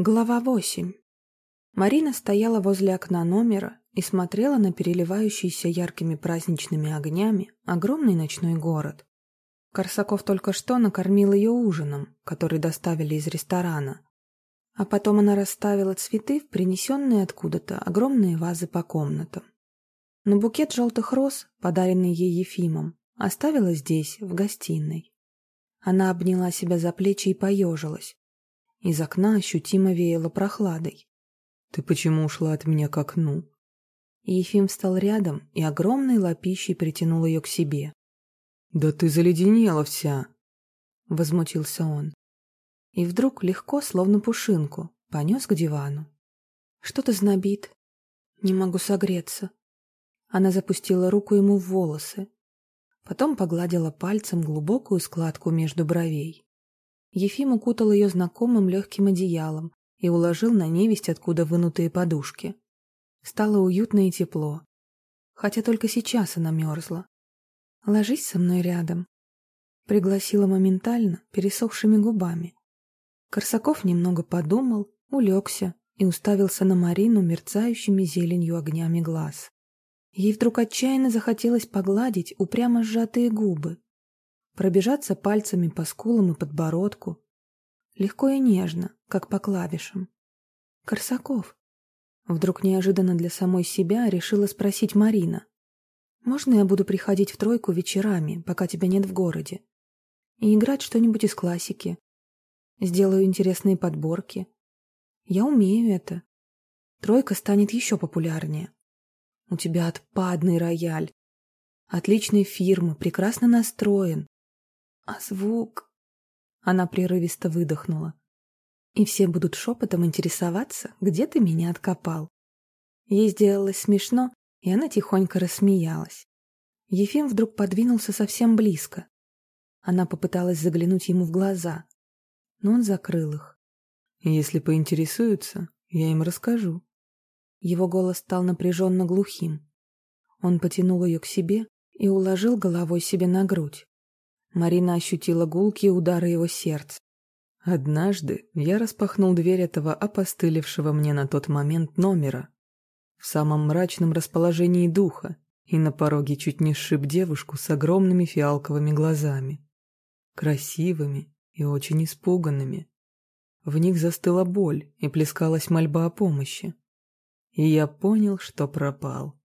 Глава 8. Марина стояла возле окна номера и смотрела на переливающийся яркими праздничными огнями огромный ночной город. Корсаков только что накормил ее ужином, который доставили из ресторана. А потом она расставила цветы в принесенные откуда-то огромные вазы по комнатам. Но букет желтых роз, подаренный ей Ефимом, оставила здесь, в гостиной. Она обняла себя за плечи и поежилась. Из окна ощутимо веяло прохладой. «Ты почему ушла от меня к окну?» Ефим встал рядом и огромной лапищей притянул ее к себе. «Да ты заледенела вся!» — возмутился он. И вдруг легко, словно пушинку, понес к дивану. Что-то знобит. Не могу согреться. Она запустила руку ему в волосы. Потом погладила пальцем глубокую складку между бровей. Ефим укутал ее знакомым легким одеялом и уложил на невесть, откуда вынутые подушки. Стало уютно и тепло. Хотя только сейчас она мерзла. «Ложись со мной рядом», — пригласила моментально, пересохшими губами. Корсаков немного подумал, улегся и уставился на Марину мерцающими зеленью огнями глаз. Ей вдруг отчаянно захотелось погладить упрямо сжатые губы, пробежаться пальцами по скулам и подбородку. Легко и нежно, как по клавишам. «Корсаков!» Вдруг неожиданно для самой себя решила спросить Марина. «Можно я буду приходить в тройку вечерами, пока тебя нет в городе? И играть что-нибудь из классики? Сделаю интересные подборки. Я умею это. Тройка станет еще популярнее. У тебя отпадный рояль. Отличной фирмы, прекрасно настроен. А звук... Она прерывисто выдохнула. И все будут шепотом интересоваться, где ты меня откопал. Ей сделалось смешно, и она тихонько рассмеялась. Ефим вдруг подвинулся совсем близко. Она попыталась заглянуть ему в глаза, но он закрыл их. «Если поинтересуются, я им расскажу». Его голос стал напряженно глухим. Он потянул ее к себе и уложил головой себе на грудь. Марина ощутила гулкие удары его сердца. Однажды я распахнул дверь этого опостылевшего мне на тот момент номера. В самом мрачном расположении духа и на пороге чуть не сшиб девушку с огромными фиалковыми глазами. Красивыми и очень испуганными. В них застыла боль и плескалась мольба о помощи. И я понял, что пропал.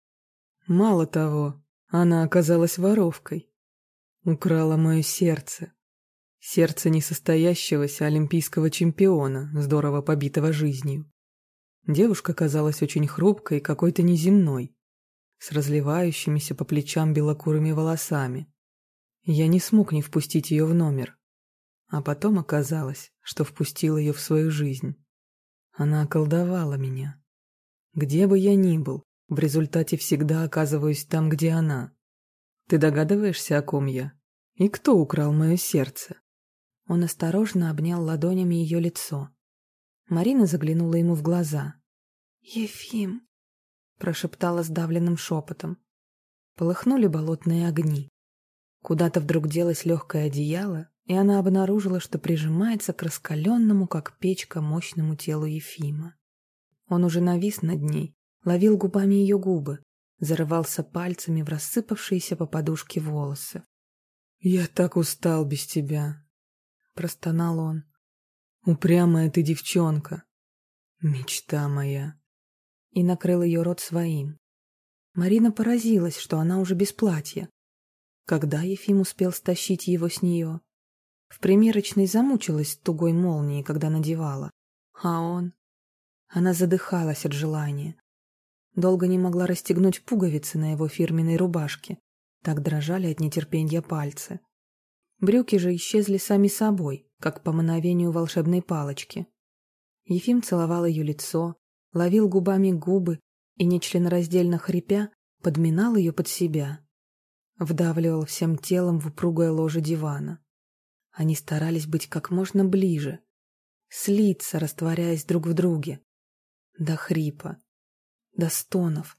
Мало того, она оказалась воровкой. Украла мое сердце. Сердце несостоящегося олимпийского чемпиона, здорово побитого жизнью. Девушка казалась очень хрупкой и какой-то неземной, с разливающимися по плечам белокурыми волосами. Я не смог не впустить ее в номер. А потом оказалось, что впустил ее в свою жизнь. Она околдовала меня. Где бы я ни был, в результате всегда оказываюсь там, где она. Ты догадываешься, о ком я? И кто украл мое сердце?» Он осторожно обнял ладонями ее лицо. Марина заглянула ему в глаза. «Ефим», — прошептала сдавленным шепотом. Полыхнули болотные огни. Куда-то вдруг делось легкое одеяло, и она обнаружила, что прижимается к раскаленному, как печка, мощному телу Ефима. Он уже навис над ней, ловил губами ее губы, зарывался пальцами в рассыпавшиеся по подушке волосы. «Я так устал без тебя», — простонал он. «Упрямая ты девчонка, мечта моя». И накрыл ее рот своим. Марина поразилась, что она уже без платья. Когда Ефим успел стащить его с нее? В примерочной замучилась тугой молнией, когда надевала. А он? Она задыхалась от желания. Долго не могла расстегнуть пуговицы на его фирменной рубашке. Так дрожали от нетерпения пальцы. Брюки же исчезли сами собой, как по мановению волшебной палочки. Ефим целовал ее лицо, ловил губами губы и, нечленораздельно хрипя, подминал ее под себя. Вдавливал всем телом в упругое ложе дивана. Они старались быть как можно ближе, слиться, растворяясь друг в друге. До хрипа, до стонов,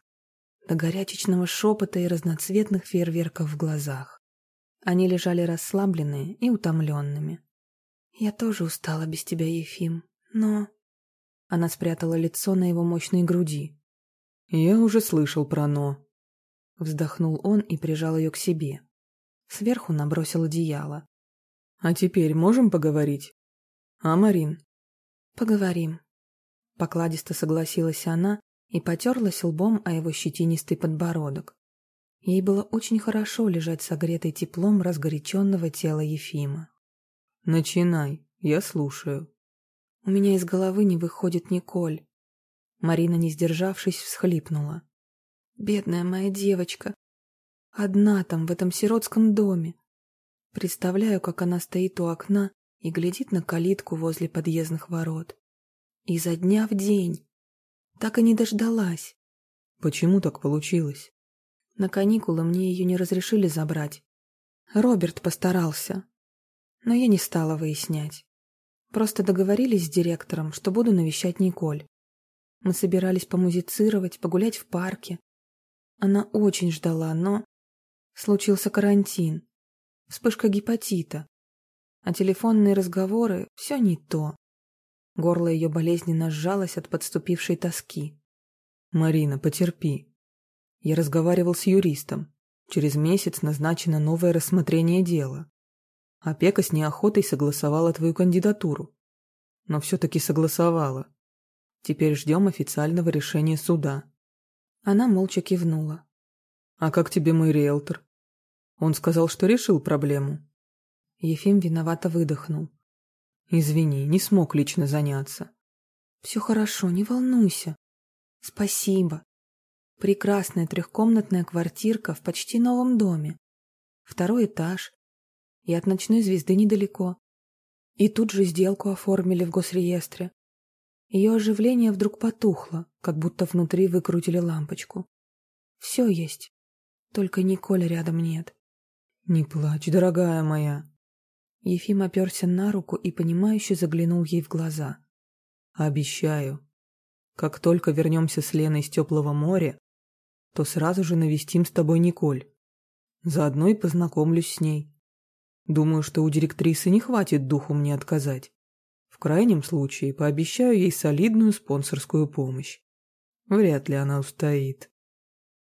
до горячечного шепота и разноцветных фейерверков в глазах. Они лежали расслабленные и утомленными. «Я тоже устала без тебя, Ефим, но...» Она спрятала лицо на его мощной груди. «Я уже слышал про «но». Вздохнул он и прижал ее к себе. Сверху набросил одеяло. «А теперь можем поговорить? А, Марин?» «Поговорим». Покладисто согласилась она и потерлась лбом о его щетинистый подбородок. Ей было очень хорошо лежать согретой теплом разгоряченного тела Ефима. «Начинай, я слушаю». У меня из головы не выходит Николь. Марина, не сдержавшись, всхлипнула. Бедная моя девочка. Одна там, в этом сиротском доме. Представляю, как она стоит у окна и глядит на калитку возле подъездных ворот. И за дня в день. Так и не дождалась. Почему так получилось? На каникулы мне ее не разрешили забрать. Роберт постарался. Но я не стала выяснять. Просто договорились с директором, что буду навещать Николь. Мы собирались помузицировать, погулять в парке. Она очень ждала, но... Случился карантин. Вспышка гепатита. А телефонные разговоры — все не то. Горло ее болезненно сжалось от подступившей тоски. «Марина, потерпи. Я разговаривал с юристом. Через месяц назначено новое рассмотрение дела. Опека с неохотой согласовала твою кандидатуру. Но все-таки согласовала. Теперь ждем официального решения суда. Она молча кивнула. А как тебе мой риэлтор? Он сказал, что решил проблему. Ефим виновато выдохнул. Извини, не смог лично заняться. Все хорошо, не волнуйся. Спасибо. Прекрасная трехкомнатная квартирка в почти новом доме. Второй этаж, и от ночной звезды недалеко. И тут же сделку оформили в госреестре. Ее оживление вдруг потухло, как будто внутри выкрутили лампочку. Все есть, только Николь рядом нет. «Не плачь, дорогая моя!» Ефим оперся на руку и, понимающе заглянул ей в глаза. «Обещаю, как только вернемся с Леной из теплого моря, то сразу же навестим с тобой Николь. Заодно и познакомлюсь с ней. Думаю, что у директрисы не хватит духу мне отказать. В крайнем случае пообещаю ей солидную спонсорскую помощь. Вряд ли она устоит.